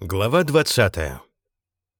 Глава 20.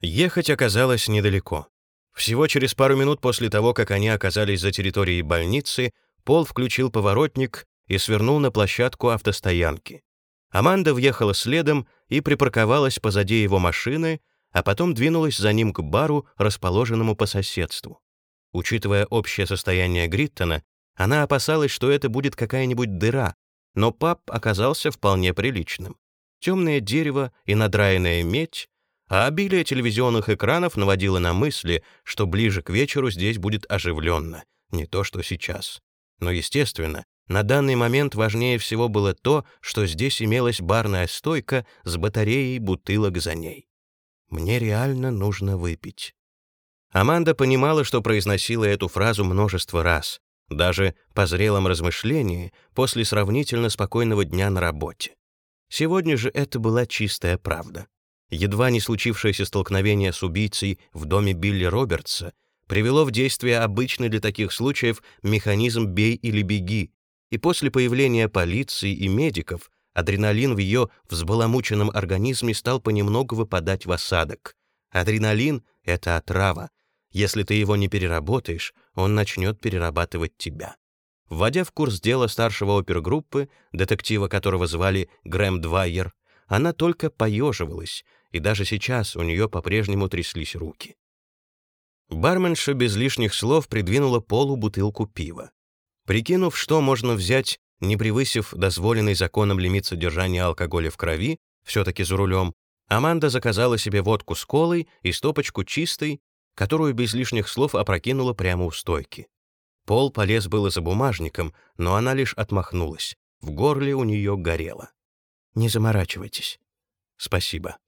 Ехать оказалось недалеко. Всего через пару минут после того, как они оказались за территорией больницы, Пол включил поворотник и свернул на площадку автостоянки. Аманда въехала следом и припарковалась позади его машины, а потом двинулась за ним к бару, расположенному по соседству. Учитывая общее состояние Гриттона, она опасалась, что это будет какая-нибудь дыра, но паб оказался вполне приличным. Темное дерево и надраенная медь, а обилие телевизионных экранов наводило на мысли, что ближе к вечеру здесь будет оживленно, не то что сейчас. Но, естественно, на данный момент важнее всего было то, что здесь имелась барная стойка с батареей бутылок за ней. «Мне реально нужно выпить». Аманда понимала, что произносила эту фразу множество раз, даже по зрелом размышлении после сравнительно спокойного дня на работе. Сегодня же это была чистая правда. Едва не случившееся столкновение с убийцей в доме Билли Робертса привело в действие обычный для таких случаев механизм «бей или беги», и после появления полиции и медиков адреналин в ее взбаламученном организме стал понемногу выпадать в осадок. Адреналин — это отрава, если ты его не переработаешь, он начнет перерабатывать тебя. Вводя в курс дела старшего опергруппы, детектива которого звали Грэм Двайер, она только поеживалась, и даже сейчас у нее по-прежнему тряслись руки. Барменша без лишних слов придвинула Полу бутылку пива. Прикинув, что можно взять, не превысив дозволенный законом лимит содержания алкоголя в крови, все-таки за рулем, Аманда заказала себе водку с колой и стопочку чистой, которую без лишних слов опрокинула прямо у стойки. Пол полез было за бумажником, но она лишь отмахнулась. В горле у нее горело. «Не заморачивайтесь». «Спасибо».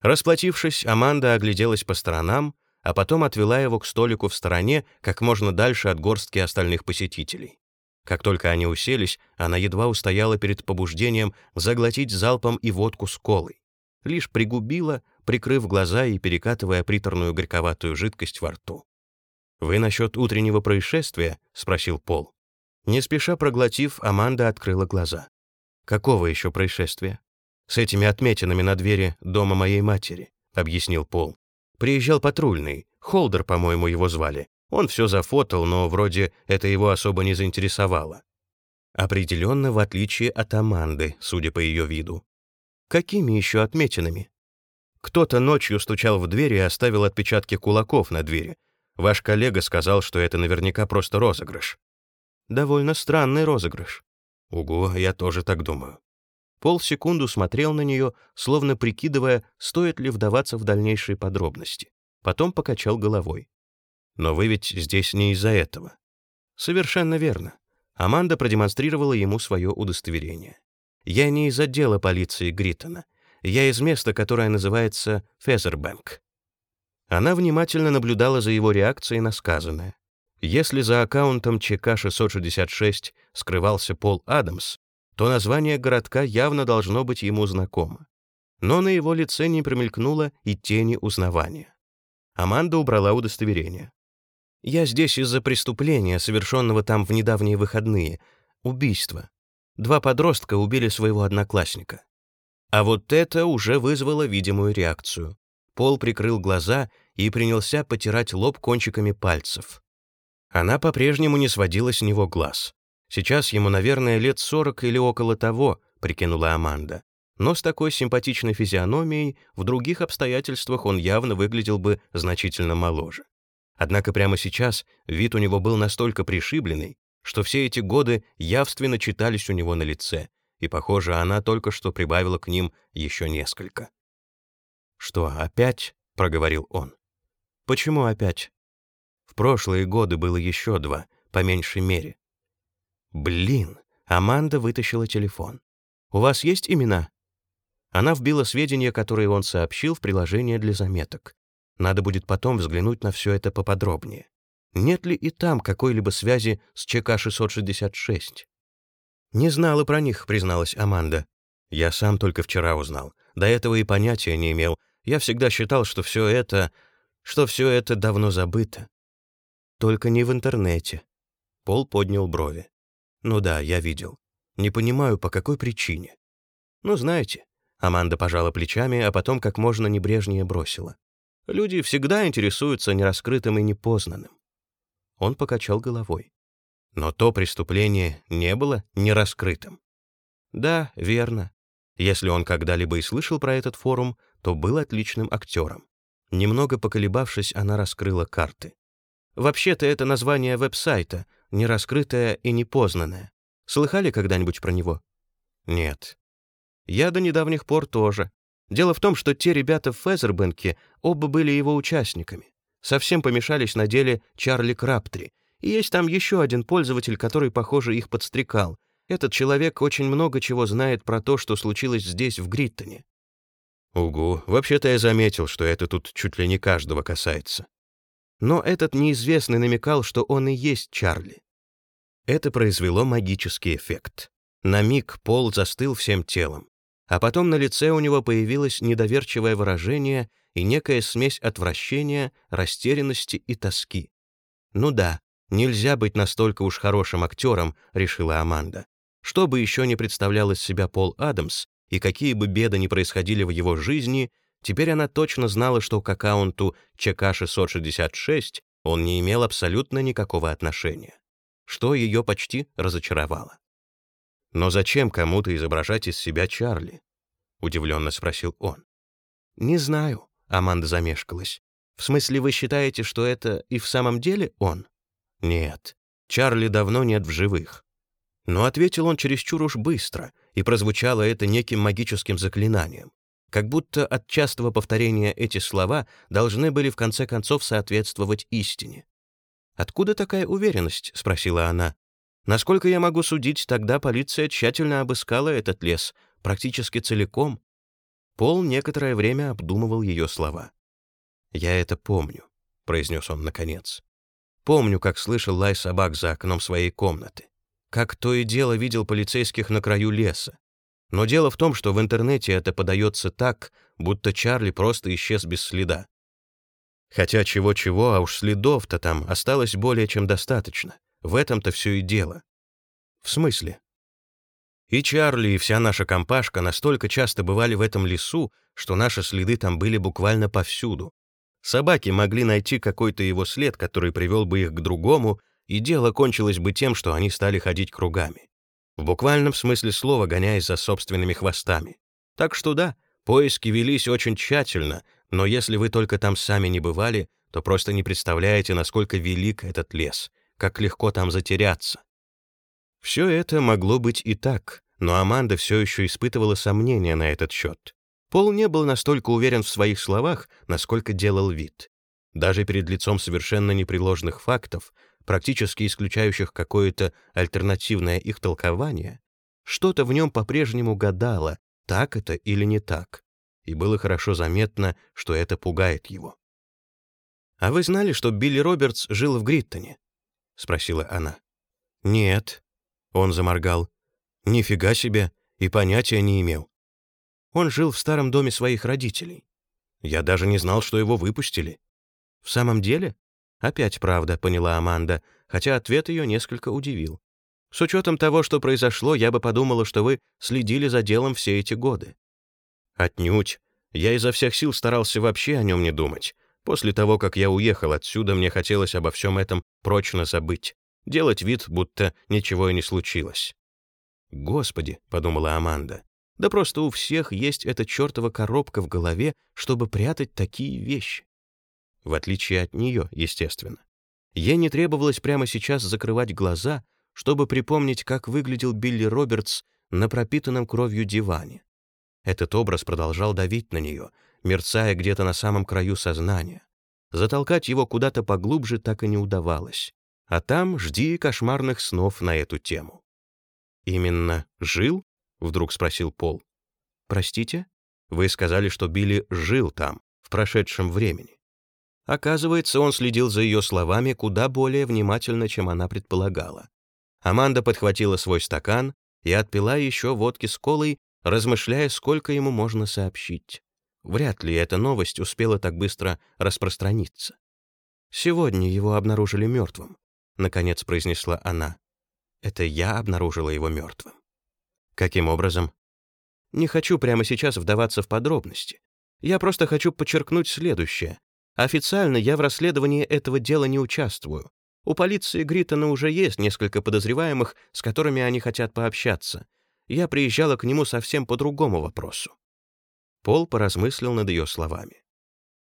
Расплатившись, Аманда огляделась по сторонам, а потом отвела его к столику в стороне, как можно дальше от горстки остальных посетителей. Как только они уселись, она едва устояла перед побуждением заглотить залпом и водку с колой. Лишь пригубила, прикрыв глаза и перекатывая приторную горьковатую жидкость во рту. «Вы насчет утреннего происшествия?» — спросил Пол. Не спеша проглотив, Аманда открыла глаза. «Какого еще происшествия?» «С этими отметинами на двери дома моей матери», — объяснил Пол. «Приезжал патрульный, Холдер, по-моему, его звали. Он все зафотал, но вроде это его особо не заинтересовало. Определенно, в отличие от Аманды, судя по ее виду. Какими еще отметинами? Кто-то ночью стучал в дверь и оставил отпечатки кулаков на двери. Ваш коллега сказал, что это наверняка просто розыгрыш. Довольно странный розыгрыш. Угу, я тоже так думаю. Полсекунду смотрел на нее, словно прикидывая, стоит ли вдаваться в дальнейшие подробности. Потом покачал головой. Но вы ведь здесь не из-за этого. Совершенно верно. Аманда продемонстрировала ему свое удостоверение. Я не из отдела полиции Гриттона. Я из места, которое называется Фезербэнк». Она внимательно наблюдала за его реакцией на сказанное. Если за аккаунтом ЧК-666 скрывался Пол Адамс, то название городка явно должно быть ему знакомо. Но на его лице не промелькнуло и тени узнавания. Аманда убрала удостоверение. «Я здесь из-за преступления, совершенного там в недавние выходные. Убийство. Два подростка убили своего одноклассника. А вот это уже вызвало видимую реакцию. Пол прикрыл глаза и принялся потирать лоб кончиками пальцев. Она по-прежнему не сводила с него глаз. Сейчас ему, наверное, лет сорок или около того, прикинула Аманда. Но с такой симпатичной физиономией в других обстоятельствах он явно выглядел бы значительно моложе. Однако прямо сейчас вид у него был настолько пришибленный, что все эти годы явственно читались у него на лице, и, похоже, она только что прибавила к ним еще несколько. «Что, опять?» — проговорил он. «Почему опять?» «В прошлые годы было еще два, по меньшей мере». «Блин!» — Аманда вытащила телефон. «У вас есть имена?» Она вбила сведения, которые он сообщил в приложение для заметок. Надо будет потом взглянуть на все это поподробнее. Нет ли и там какой-либо связи с ЧК-666? «Не знала про них», — призналась Аманда. «Я сам только вчера узнал. До этого и понятия не имел. Я всегда считал, что все это... что все это давно забыто. Только не в интернете». Пол поднял брови. «Ну да, я видел. Не понимаю, по какой причине. Ну, знаете, Аманда пожала плечами, а потом как можно небрежнее бросила. Люди всегда интересуются нераскрытым и непознанным. Он покачал головой. Но то преступление не было нераскрытым. Да, верно. Если он когда-либо и слышал про этот форум, то был отличным актером. Немного поколебавшись, она раскрыла карты. Вообще-то это название веб-сайта, нераскрытое и непознанное. Слыхали когда-нибудь про него? Нет. Я до недавних пор тоже. Дело в том, что те ребята в Фезербенке оба были его участниками. Совсем помешались на деле Чарли Краптри. И есть там еще один пользователь, который, похоже, их подстрекал. Этот человек очень много чего знает про то, что случилось здесь, в Гриттоне. Угу, вообще-то я заметил, что это тут чуть ли не каждого касается. Но этот неизвестный намекал, что он и есть Чарли. Это произвело магический эффект. На миг Пол застыл всем телом, а потом на лице у него появилось недоверчивое выражение и некая смесь отвращения, растерянности и тоски. «Ну да, нельзя быть настолько уж хорошим актером», — решила Аманда. Что бы еще не представлял из себя Пол Адамс, и какие бы беды ни происходили в его жизни, теперь она точно знала, что к аккаунту ЧК-666 он не имел абсолютно никакого отношения, что ее почти разочаровало. «Но зачем кому-то изображать из себя Чарли?» — удивленно спросил он. «Не знаю», — Аманда замешкалась. «В смысле, вы считаете, что это и в самом деле он?» «Нет, Чарли давно нет в живых. Но ответил он чересчур уж быстро, и прозвучало это неким магическим заклинанием. Как будто от частого повторения эти слова должны были в конце концов соответствовать истине. «Откуда такая уверенность?» — спросила она. «Насколько я могу судить, тогда полиция тщательно обыскала этот лес, практически целиком». Пол некоторое время обдумывал ее слова. «Я это помню», — произнес он наконец. «Помню, как слышал лай собак за окном своей комнаты как то и дело видел полицейских на краю леса. Но дело в том, что в интернете это подается так, будто Чарли просто исчез без следа. Хотя чего-чего, а уж следов-то там осталось более чем достаточно. В этом-то все и дело. В смысле? И Чарли, и вся наша компашка настолько часто бывали в этом лесу, что наши следы там были буквально повсюду. Собаки могли найти какой-то его след, который привел бы их к другому, и дело кончилось бы тем, что они стали ходить кругами. В буквальном смысле слова гоняясь за собственными хвостами. Так что да, поиски велись очень тщательно, но если вы только там сами не бывали, то просто не представляете, насколько велик этот лес, как легко там затеряться. Все это могло быть и так, но Аманда все еще испытывала сомнения на этот счет. Пол не был настолько уверен в своих словах, насколько делал вид. Даже перед лицом совершенно непреложных фактов практически исключающих какое-то альтернативное их толкование, что-то в нем по-прежнему гадало, так это или не так, и было хорошо заметно, что это пугает его. «А вы знали, что Билли Робертс жил в Гриттоне?» — спросила она. «Нет», — он заморгал. «Нифига себе, и понятия не имел. Он жил в старом доме своих родителей. Я даже не знал, что его выпустили. В самом деле? Опять правда, поняла Аманда, хотя ответ ее несколько удивил. С учетом того, что произошло, я бы подумала, что вы следили за делом все эти годы. Отнюдь. Я изо всех сил старался вообще о нем не думать. После того, как я уехал отсюда, мне хотелось обо всем этом прочно забыть, делать вид, будто ничего и не случилось. «Господи», — подумала Аманда, — «да просто у всех есть эта чертова коробка в голове, чтобы прятать такие вещи» в отличие от нее, естественно. Ей не требовалось прямо сейчас закрывать глаза, чтобы припомнить, как выглядел Билли Робертс на пропитанном кровью диване. Этот образ продолжал давить на нее, мерцая где-то на самом краю сознания. Затолкать его куда-то поглубже так и не удавалось. А там жди кошмарных снов на эту тему. «Именно жил?» — вдруг спросил Пол. «Простите? Вы сказали, что Билли жил там, в прошедшем времени. Оказывается, он следил за ее словами куда более внимательно, чем она предполагала. Аманда подхватила свой стакан и отпила еще водки с колой, размышляя, сколько ему можно сообщить. Вряд ли эта новость успела так быстро распространиться. «Сегодня его обнаружили мертвым», — наконец произнесла она. «Это я обнаружила его мертвым». «Каким образом?» Не хочу прямо сейчас вдаваться в подробности. Я просто хочу подчеркнуть следующее. Официально я в расследовании этого дела не участвую. У полиции Гриттона уже есть несколько подозреваемых, с которыми они хотят пообщаться. Я приезжала к нему совсем по другому вопросу. Пол поразмыслил над ее словами.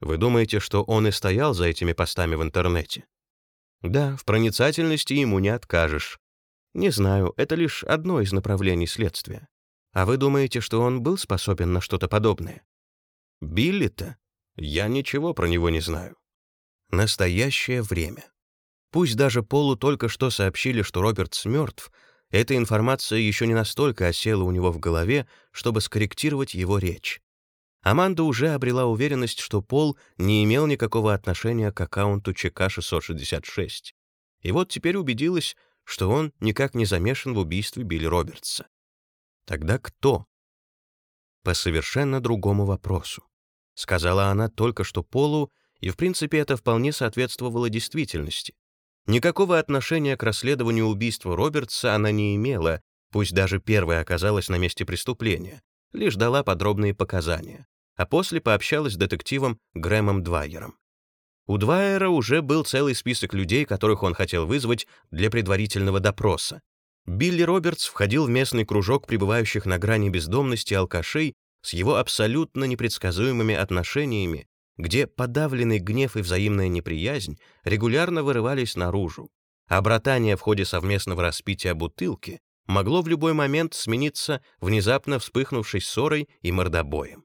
«Вы думаете, что он и стоял за этими постами в интернете?» «Да, в проницательности ему не откажешь. Не знаю, это лишь одно из направлений следствия. А вы думаете, что он был способен на что-то подобное?» «Билли-то? Я ничего про него не знаю». Настоящее время. Пусть даже Полу только что сообщили, что Робертс мертв, эта информация еще не настолько осела у него в голове, чтобы скорректировать его речь. Аманда уже обрела уверенность, что Пол не имел никакого отношения к аккаунту ЧК-666. И вот теперь убедилась, что он никак не замешан в убийстве Билли Робертса. Тогда кто? По совершенно другому вопросу. Сказала она только что Полу, и в принципе это вполне соответствовало действительности. Никакого отношения к расследованию убийства Робертса она не имела, пусть даже первая оказалась на месте преступления, лишь дала подробные показания а после пообщалась с детективом Грэмом Двайером. У Двайера уже был целый список людей, которых он хотел вызвать для предварительного допроса. Билли Робертс входил в местный кружок пребывающих на грани бездомности алкашей с его абсолютно непредсказуемыми отношениями, где подавленный гнев и взаимная неприязнь регулярно вырывались наружу, а братание в ходе совместного распития бутылки могло в любой момент смениться внезапно вспыхнувшей ссорой и мордобоем.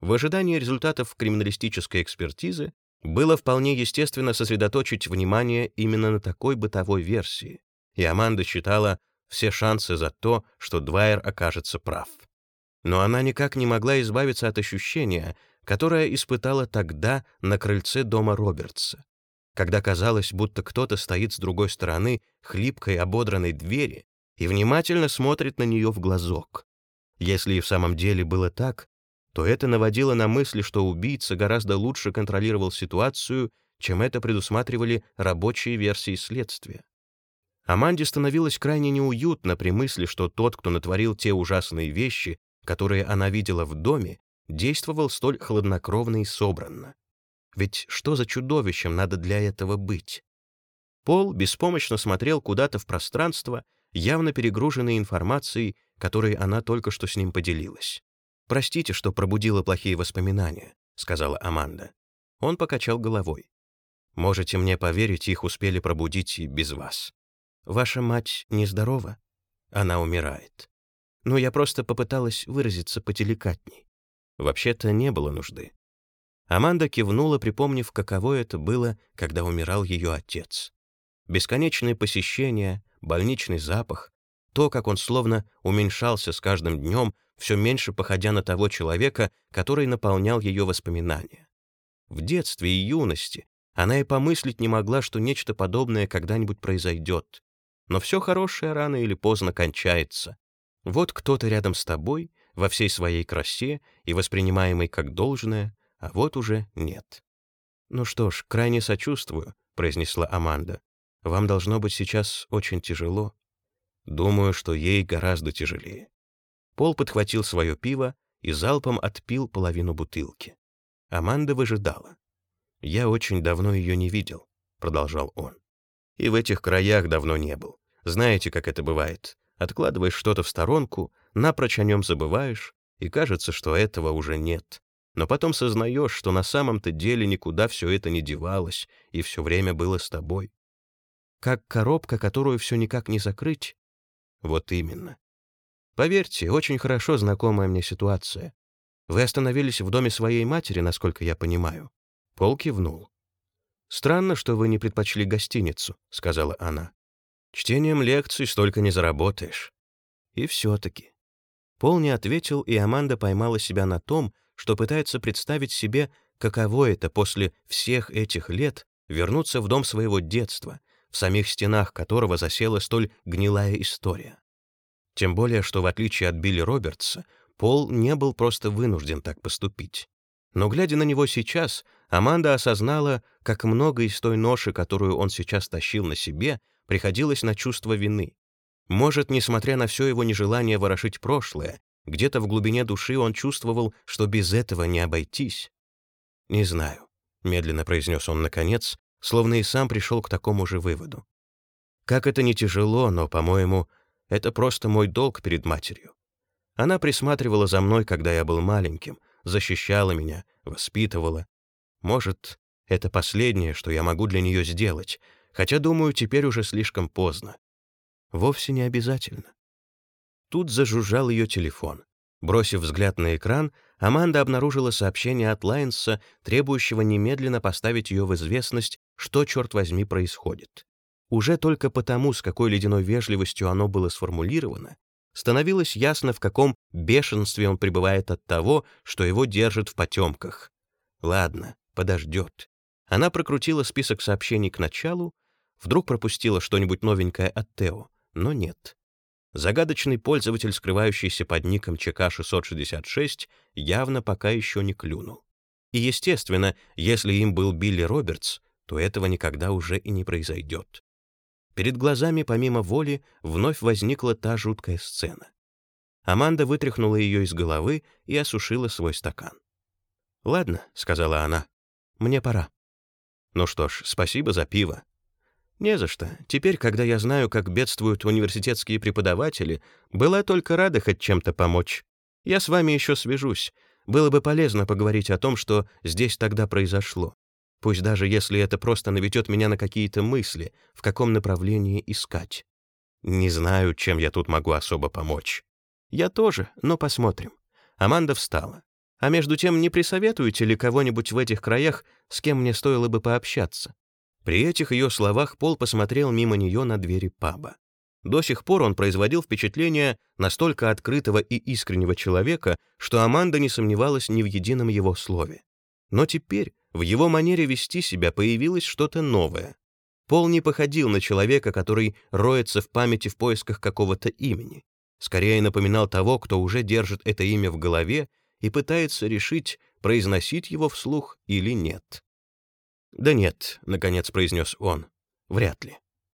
В ожидании результатов криминалистической экспертизы было вполне естественно сосредоточить внимание именно на такой бытовой версии, и Аманда считала все шансы за то, что Двайер окажется прав. Но она никак не могла избавиться от ощущения, которое испытала тогда на крыльце дома Робертса, когда казалось, будто кто-то стоит с другой стороны хлипкой ободранной двери и внимательно смотрит на нее в глазок. Если и в самом деле было так, то это наводило на мысли, что убийца гораздо лучше контролировал ситуацию, чем это предусматривали рабочие версии следствия. Аманде становилось крайне неуютно при мысли, что тот, кто натворил те ужасные вещи, которые она видела в доме, действовал столь хладнокровно и собранно. Ведь что за чудовищем надо для этого быть? Пол беспомощно смотрел куда-то в пространство, явно перегруженный информацией, которой она только что с ним поделилась. «Простите, что пробудила плохие воспоминания», — сказала Аманда. Он покачал головой. «Можете мне поверить, их успели пробудить и без вас. Ваша мать нездорова? Она умирает. Но я просто попыталась выразиться поделикатней. Вообще-то не было нужды». Аманда кивнула, припомнив, каково это было, когда умирал ее отец. Бесконечные посещения, больничный запах, то, как он словно уменьшался с каждым днем, все меньше походя на того человека, который наполнял ее воспоминания. В детстве и юности она и помыслить не могла, что нечто подобное когда-нибудь произойдет. Но все хорошее рано или поздно кончается. Вот кто-то рядом с тобой, во всей своей красе и воспринимаемый как должное, а вот уже нет. «Ну что ж, крайне сочувствую», — произнесла Аманда. «Вам должно быть сейчас очень тяжело». «Думаю, что ей гораздо тяжелее». Пол подхватил свое пиво и залпом отпил половину бутылки. Аманда выжидала. «Я очень давно ее не видел», — продолжал он. «И в этих краях давно не был. Знаете, как это бывает. Откладываешь что-то в сторонку, напрочь о нем забываешь, и кажется, что этого уже нет. Но потом сознаешь, что на самом-то деле никуда все это не девалось и все время было с тобой. Как коробка, которую все никак не закрыть? Вот именно. Поверьте, очень хорошо знакомая мне ситуация. Вы остановились в доме своей матери, насколько я понимаю. Пол кивнул. «Странно, что вы не предпочли гостиницу», — сказала она. «Чтением лекций столько не заработаешь». И все-таки. Пол не ответил, и Аманда поймала себя на том, что пытается представить себе, каково это после всех этих лет вернуться в дом своего детства, в самих стенах которого засела столь гнилая история. Тем более, что в отличие от Билли Робертса, Пол не был просто вынужден так поступить. Но глядя на него сейчас, Аманда осознала, как много из той ноши, которую он сейчас тащил на себе, приходилось на чувство вины. Может, несмотря на все его нежелание ворошить прошлое, Где-то в глубине души он чувствовал, что без этого не обойтись. «Не знаю», — медленно произнес он наконец, словно и сам пришел к такому же выводу. «Как это не тяжело, но, по-моему, это просто мой долг перед матерью. Она присматривала за мной, когда я был маленьким, защищала меня, воспитывала. Может, это последнее, что я могу для нее сделать, хотя, думаю, теперь уже слишком поздно. Вовсе не обязательно. Тут зажужжал ее телефон. Бросив взгляд на экран, Аманда обнаружила сообщение от Лайнса, требующего немедленно поставить ее в известность, что, черт возьми, происходит. Уже только потому, с какой ледяной вежливостью оно было сформулировано, становилось ясно, в каком бешенстве он пребывает от того, что его держат в потемках. Ладно, подождет. Она прокрутила список сообщений к началу, вдруг пропустила что-нибудь новенькое от Тео, но нет. Загадочный пользователь, скрывающийся под ником ЧК-666, явно пока еще не клюнул. И, естественно, если им был Билли Робертс, то этого никогда уже и не произойдет. Перед глазами, помимо воли, вновь возникла та жуткая сцена. Аманда вытряхнула ее из головы и осушила свой стакан. «Ладно», — сказала она, — «мне пора». «Ну что ж, спасибо за пиво», «Не за что. Теперь, когда я знаю, как бедствуют университетские преподаватели, была только рада хоть чем-то помочь. Я с вами еще свяжусь. Было бы полезно поговорить о том, что здесь тогда произошло. Пусть даже если это просто наведет меня на какие-то мысли, в каком направлении искать. Не знаю, чем я тут могу особо помочь. Я тоже, но посмотрим. Аманда встала. А между тем, не присоветуете ли кого-нибудь в этих краях, с кем мне стоило бы пообщаться? При этих ее словах Пол посмотрел мимо нее на двери паба. До сих пор он производил впечатление настолько открытого и искреннего человека, что Аманда не сомневалась ни в едином его слове. Но теперь в его манере вести себя появилось что-то новое. Пол не походил на человека, который роется в памяти в поисках какого-то имени. Скорее напоминал того, кто уже держит это имя в голове и пытается решить, произносить его вслух или нет. «Да нет», — наконец произнес он, — «вряд ли».